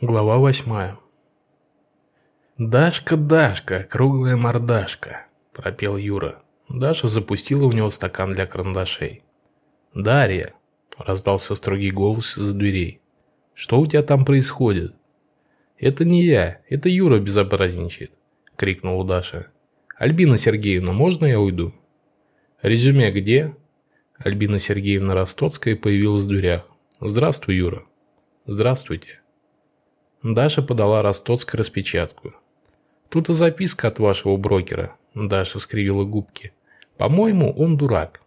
Глава восьмая. «Дашка, Дашка, круглая мордашка», – пропел Юра. Даша запустила в него стакан для карандашей. «Дарья», – раздался строгий голос из дверей. «Что у тебя там происходит?» «Это не я, это Юра безобразничает», – крикнула Даша. «Альбина Сергеевна, можно я уйду?» «Резюме где?» Альбина Сергеевна Ростоцкая появилась в дверях. «Здравствуй, Юра». «Здравствуйте». Даша подала Ростоцкой распечатку. «Тут и записка от вашего брокера», – Даша скривила губки. «По-моему, он дурак».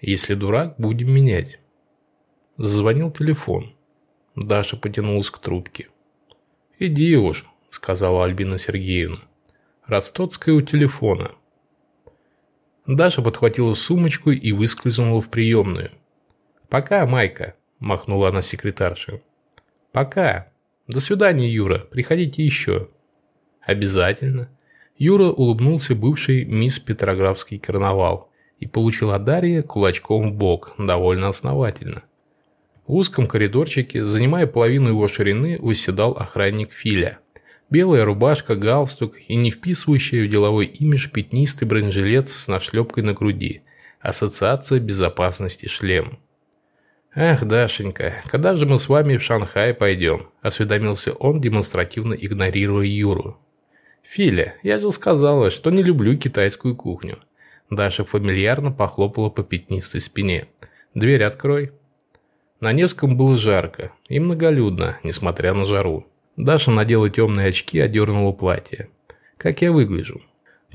«Если дурак, будем менять». Зазвонил телефон. Даша потянулась к трубке. «Иди уж», – сказала Альбина Сергеевна. «Ростоцкая у телефона». Даша подхватила сумочку и выскользнула в приемную. «Пока, Майка», – махнула она секретарше. «Пока», «До свидания, Юра. Приходите еще». «Обязательно». Юра улыбнулся бывший мисс Петрографский карнавал и получил от Дарьи кулачком в бок, довольно основательно. В узком коридорчике, занимая половину его ширины, восседал охранник Филя. Белая рубашка, галстук и не вписывающий в деловой имидж пятнистый бронежилет с нашлепкой на груди. Ассоциация безопасности шлем. «Ах, Дашенька, когда же мы с вами в Шанхай пойдем?» – осведомился он, демонстративно игнорируя Юру. «Филя, я же сказала, что не люблю китайскую кухню». Даша фамильярно похлопала по пятнистой спине. «Дверь открой». На Невском было жарко и многолюдно, несмотря на жару. Даша надела темные очки и одернула платье. «Как я выгляжу?»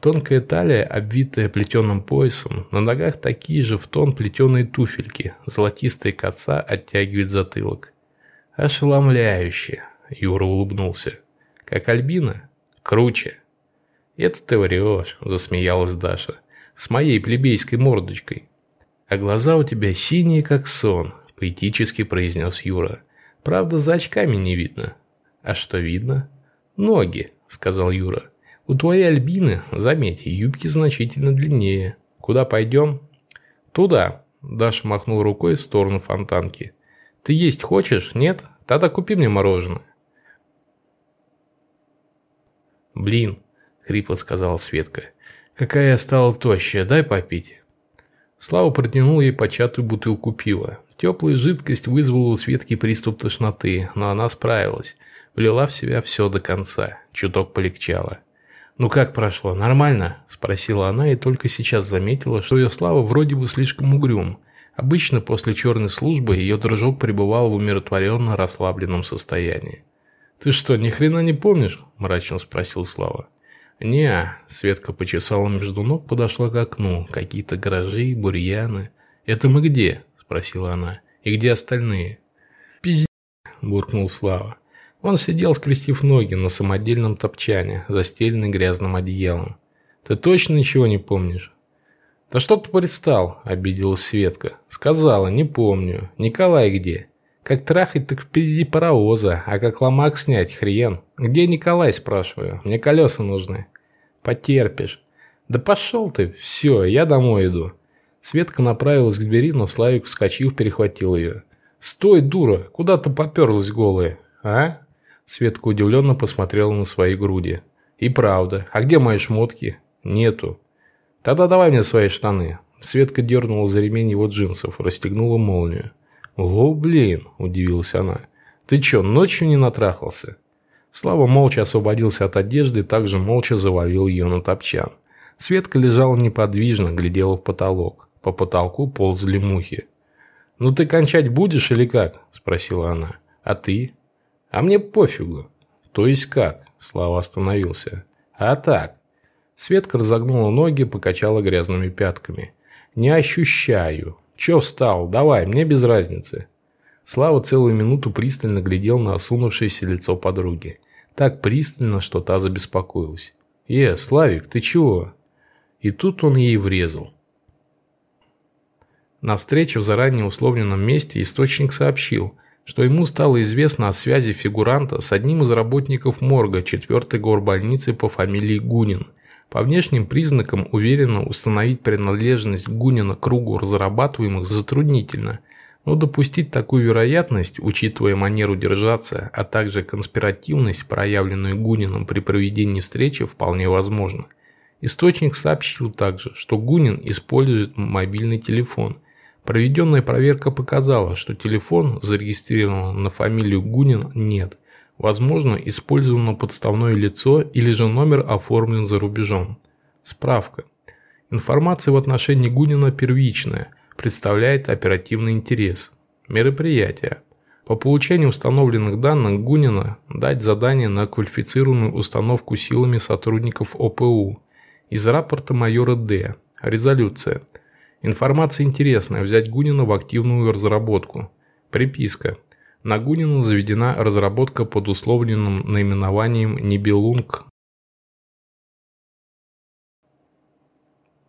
Тонкая талия, обвитая плетеным поясом, на ногах такие же в тон плетеные туфельки, золотистые коса оттягивает затылок. «Ошеломляюще!» – Юра улыбнулся. «Как Альбина? Круче!» «Это ты врешь!» – засмеялась Даша. «С моей плебейской мордочкой!» «А глаза у тебя синие, как сон!» – поэтически произнес Юра. «Правда, за очками не видно». «А что видно?» «Ноги!» – сказал Юра. У твоей Альбины, заметьте, юбки значительно длиннее. Куда пойдем? Туда. Даша махнул рукой в сторону фонтанки. Ты есть хочешь? Нет? Тогда купи мне мороженое. Блин, хрипло сказала Светка. Какая я стала тощая, дай попить. Слава протянул ей початую бутылку пива. Теплая жидкость вызвала у Светки приступ тошноты, но она справилась. Влила в себя все до конца. Чуток полегчало. «Ну как прошло? Нормально?» – спросила она и только сейчас заметила, что ее слава вроде бы слишком угрюм. Обычно после черной службы ее дружок пребывал в умиротворенно расслабленном состоянии. «Ты что, ни хрена не помнишь?» – мрачно спросил Слава. не Светка почесала между ног, подошла к окну. Какие-то гаражи, бурьяны. «Это мы где?» – спросила она. «И где остальные?» «Пиздец!» – буркнул Слава. Он сидел, скрестив ноги на самодельном топчане, застеленный грязным одеялом. «Ты точно ничего не помнишь?» «Да что ты пристал?» – обиделась Светка. «Сказала, не помню. Николай где?» «Как трахать, так впереди паровоза, а как ломак снять, хрен. Где Николай, спрашиваю? Мне колеса нужны». «Потерпишь». «Да пошел ты, все, я домой иду». Светка направилась к двери, но Славик, вскочив, перехватил ее. «Стой, дура, куда ты поперлась голая, а?» Светка удивленно посмотрела на свои груди. «И правда. А где мои шмотки?» «Нету». «Тогда давай мне свои штаны». Светка дернула за ремень его джинсов, расстегнула молнию. «О, блин!» – удивилась она. «Ты чё, ночью не натрахался?» Слава молча освободился от одежды и также молча завалил ее на топчан. Светка лежала неподвижно, глядела в потолок. По потолку ползали мухи. «Ну ты кончать будешь или как?» – спросила она. «А ты?» А мне пофигу. То есть как? Слава остановился. А так. Светка разогнула ноги, покачала грязными пятками. Не ощущаю. Че встал? Давай, мне без разницы. Слава целую минуту пристально глядел на осунувшееся лицо подруги. Так пристально, что та забеспокоилась. «Е, Славик, ты чего?» И тут он ей врезал. На встрече в заранее условленном месте источник сообщил, что ему стало известно о связи фигуранта с одним из работников морга 4-й горбольницы по фамилии Гунин. По внешним признакам уверенно установить принадлежность Гунина к кругу разрабатываемых затруднительно, Но допустить такую вероятность, учитывая манеру держаться, а также конспиративность, проявленную Гунином при проведении встречи, вполне возможно. Источник сообщил также, что Гунин использует мобильный телефон. Проведенная проверка показала, что телефон зарегистрирован на фамилию Гунин нет. Возможно, использовано подставное лицо или же номер оформлен за рубежом. Справка. Информация в отношении Гунина первичная – представляет оперативный интерес. Мероприятие. По получению установленных данных Гунина дать задание на квалифицированную установку силами сотрудников ОПУ. Из рапорта майора Д. Резолюция. Информация интересная. Взять Гунина в активную разработку. Приписка. На Гунина заведена разработка под условленным наименованием Нибелунг